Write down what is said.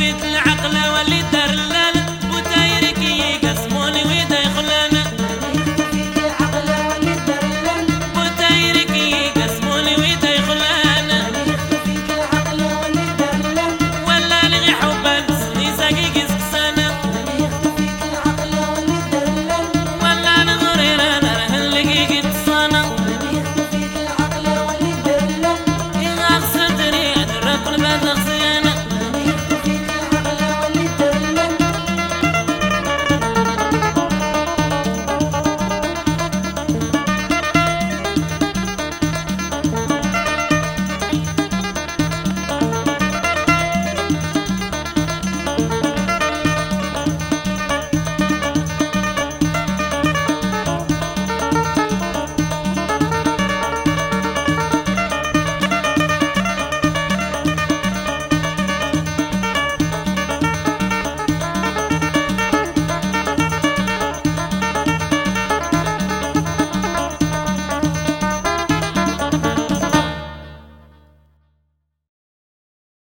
with